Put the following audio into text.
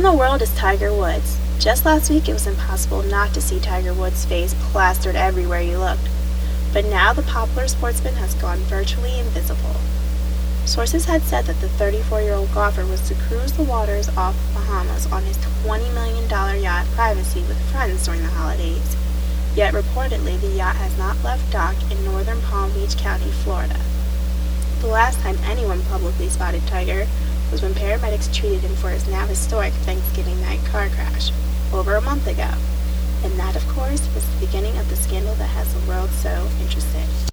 in the world is Tiger Woods? Just last week it was impossible not to see Tiger Woods' face plastered everywhere you looked. But now the popular sportsman has gone virtually invisible. Sources had said that the 34-year-old golfer was to cruise the waters off Bahamas on his $20 million yacht Privacy with friends during the holidays. Yet reportedly the yacht has not left dock in northern Palm Beach County, Florida. The last time anyone publicly spotted Tiger was when paramedics treated him for his now historic Thanksgiving night car crash, over a month ago. And that, of course, was the beginning of the scandal that has the world so interested.